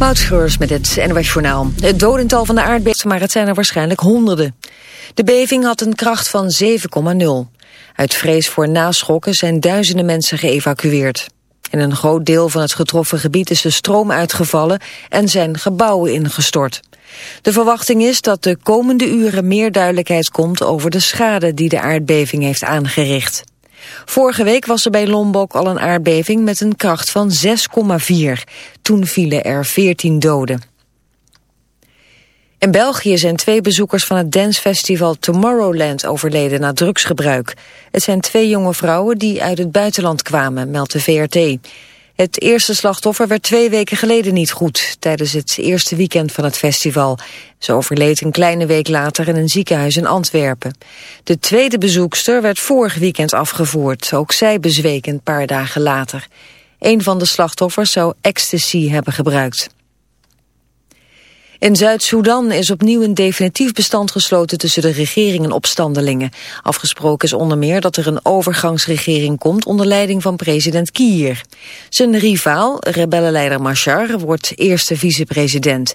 Moutschreurs met het NWS Journaal. Het dodental van de aardbeving, maar het zijn er waarschijnlijk honderden. De beving had een kracht van 7,0. Uit vrees voor naschokken zijn duizenden mensen geëvacueerd. In een groot deel van het getroffen gebied is de stroom uitgevallen en zijn gebouwen ingestort. De verwachting is dat de komende uren meer duidelijkheid komt over de schade die de aardbeving heeft aangericht. Vorige week was er bij Lombok al een aardbeving met een kracht van 6,4. Toen vielen er 14 doden. In België zijn twee bezoekers van het dancefestival Tomorrowland overleden na drugsgebruik. Het zijn twee jonge vrouwen die uit het buitenland kwamen, meldt de VRT. Het eerste slachtoffer werd twee weken geleden niet goed... tijdens het eerste weekend van het festival. Ze overleed een kleine week later in een ziekenhuis in Antwerpen. De tweede bezoekster werd vorig weekend afgevoerd. Ook zij bezweek een paar dagen later. Een van de slachtoffers zou ecstasy hebben gebruikt. In Zuid-Soedan is opnieuw een definitief bestand gesloten tussen de regering en opstandelingen. Afgesproken is onder meer dat er een overgangsregering komt onder leiding van president Kier. Zijn rivaal, rebellenleider Machar, wordt eerste vicepresident.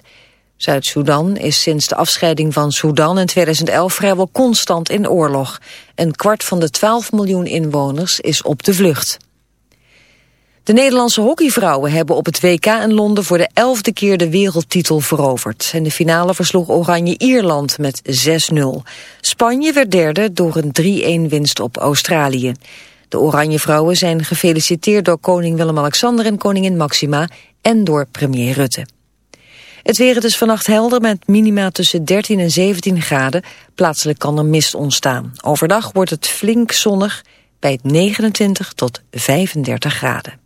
Zuid-Soedan is sinds de afscheiding van Soedan in 2011 vrijwel constant in oorlog. Een kwart van de 12 miljoen inwoners is op de vlucht. De Nederlandse hockeyvrouwen hebben op het WK in Londen voor de elfde keer de wereldtitel veroverd. En de finale versloeg Oranje Ierland met 6-0. Spanje werd derde door een 3-1 winst op Australië. De Oranje vrouwen zijn gefeliciteerd door koning Willem-Alexander en koningin Maxima en door premier Rutte. Het weer is vannacht helder met minima tussen 13 en 17 graden. Plaatselijk kan er mist ontstaan. Overdag wordt het flink zonnig bij 29 tot 35 graden.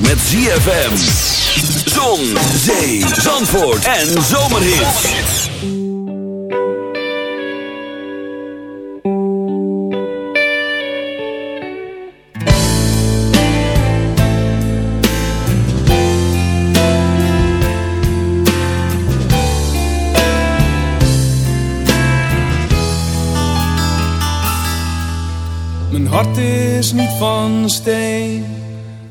Met ZFM. Zon, zee, zandvoort en zomerhits. Mijn hart is niet van steen,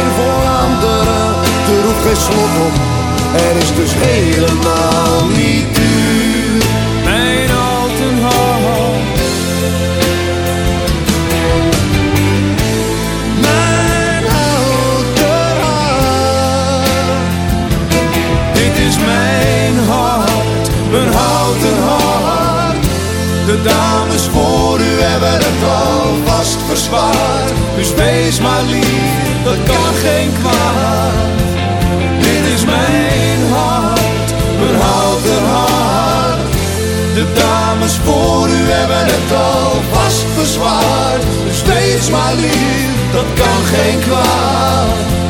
De zijn voor anderen. Er hoeft geen slot op. Er is dus helemaal niet duur. Mijn houten hart. Mijn houten hart. Dit is mijn hart, mijn houten hart. De dames voor u hebben het alvast verzwaard. Dus wees maar lief, geen kwaad. Dit is mijn hart, mijn houten hart. De dames voor u hebben het alvast verzwaard. Dus steeds maar lief, dat kan geen kwaad.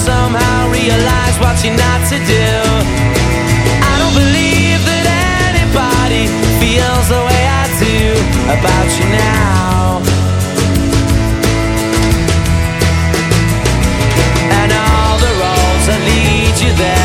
somehow realize what you're not to do. I don't believe that anybody feels the way I do about you now. And all the roads that lead you there.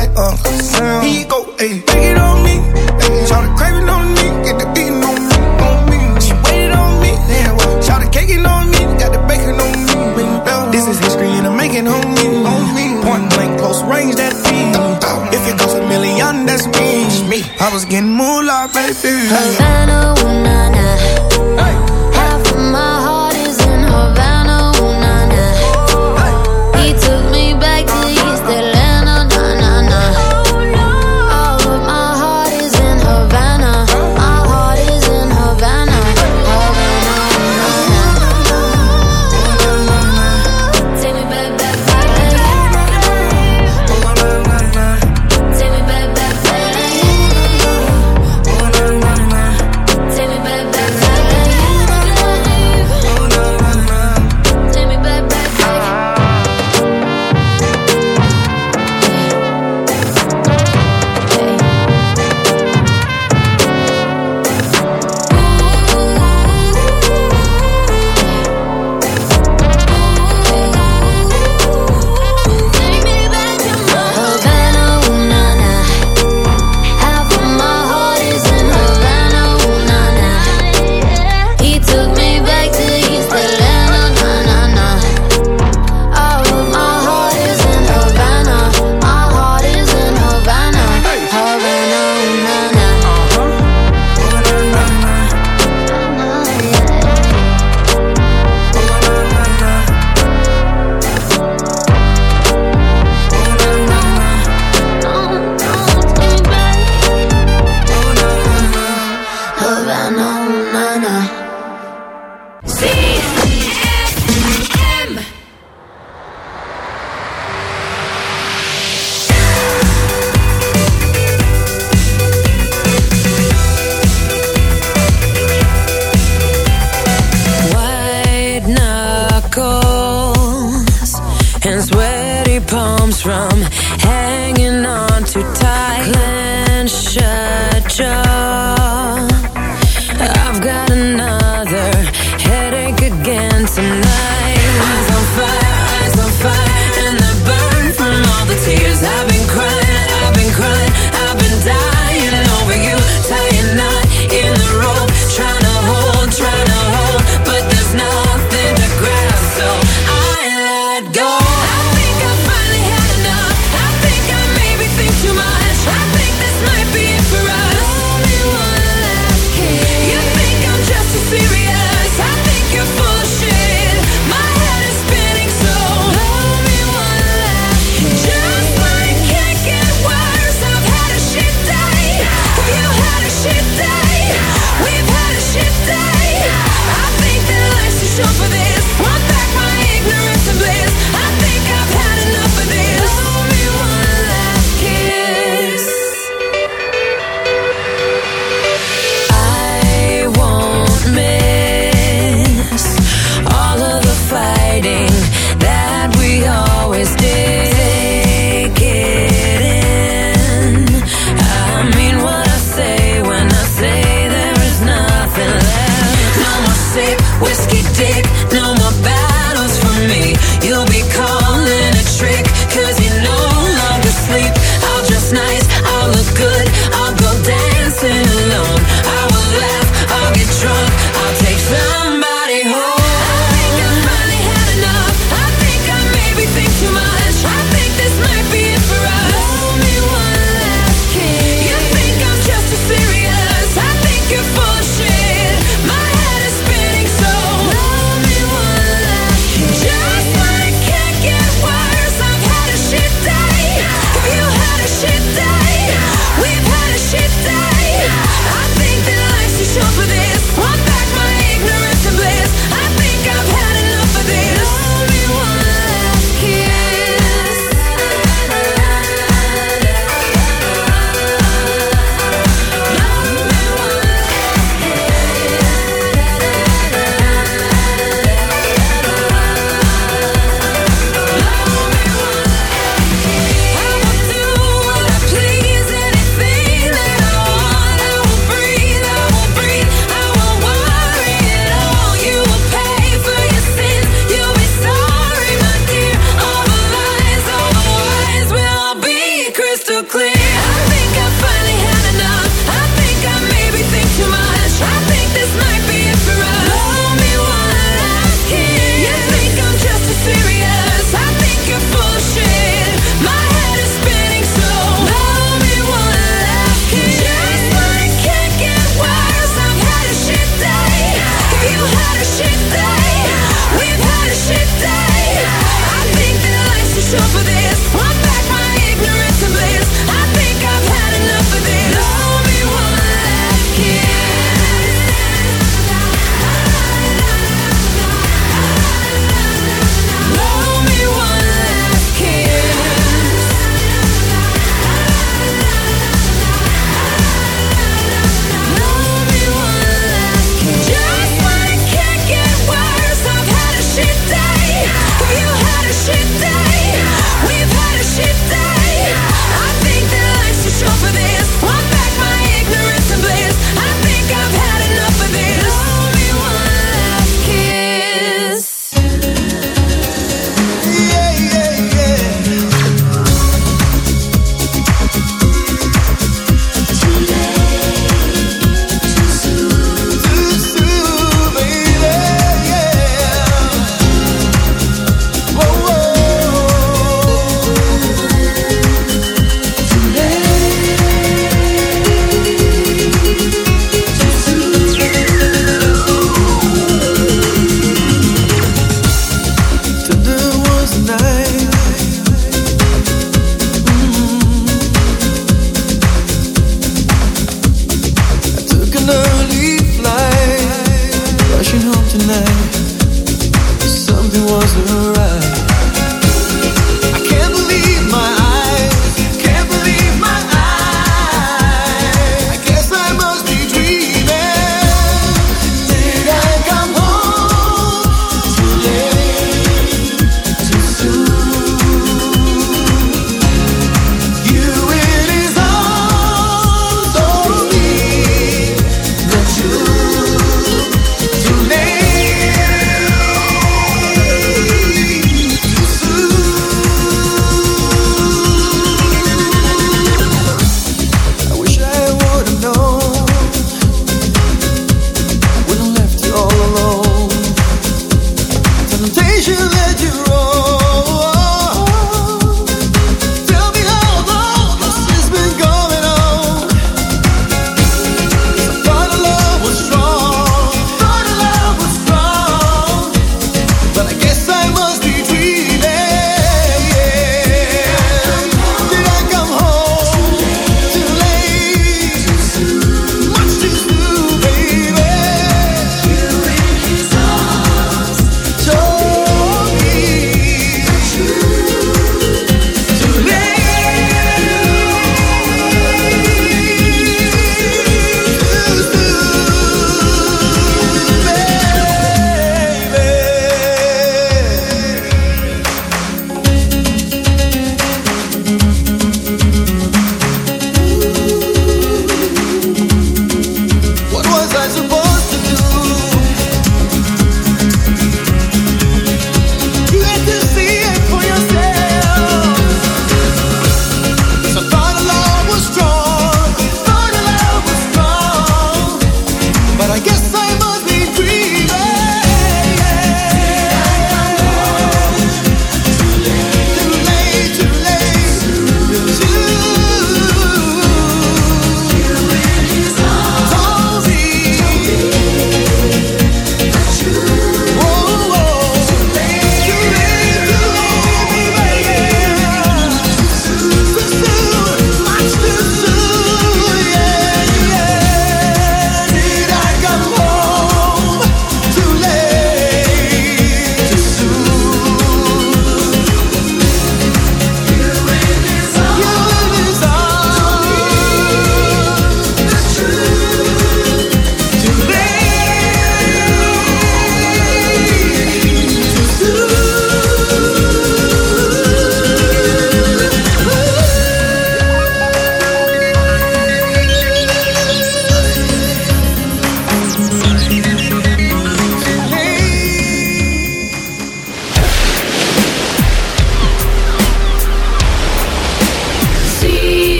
like Uncle Sam. He go, ayy, take it on me. Ayy, shout the craving on me, get the beating on me, on me. She waited on me, yeah, well, shout the caking on me, got the bacon on me. This is history and I'm making on me, on me. Point blank, close range, that beat. If it goes a million, that's me. me. I was getting moolah, baby. Havana, ooh, nah, nah.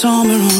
summer on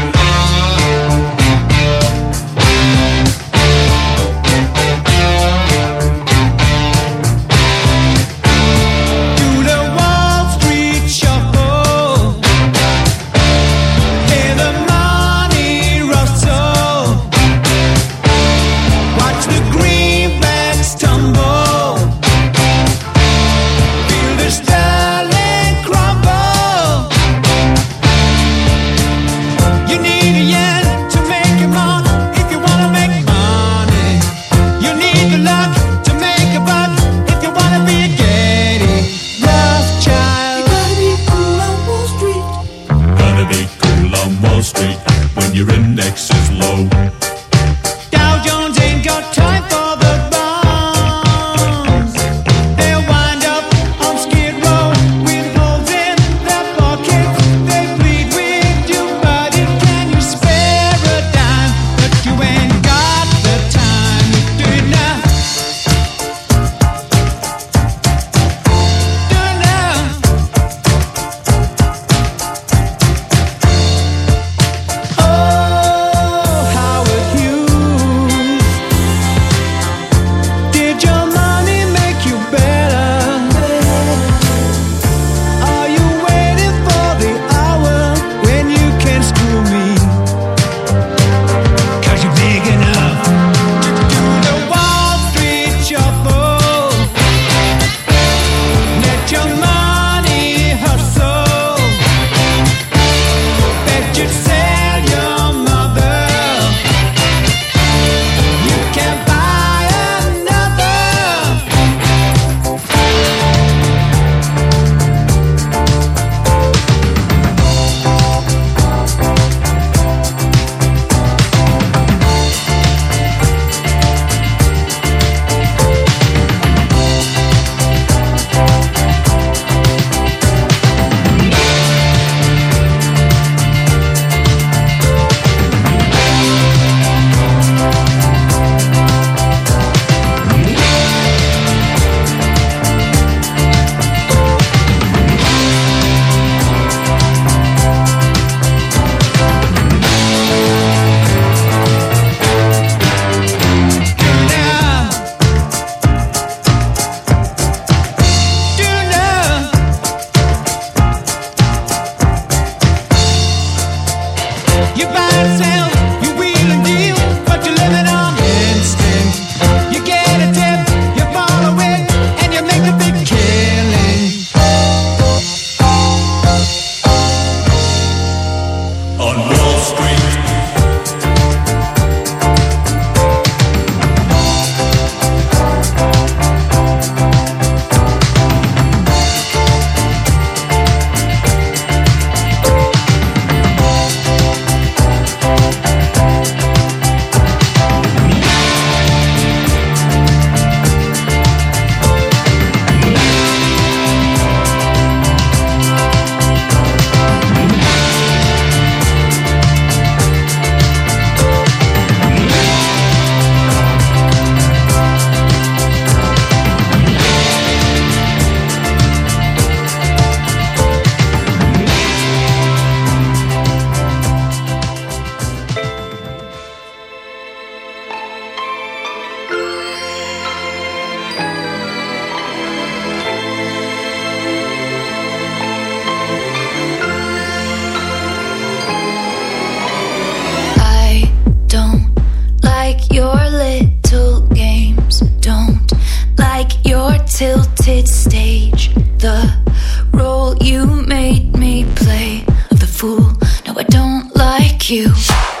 you.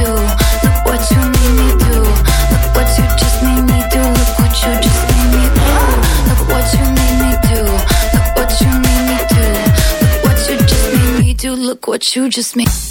You just made.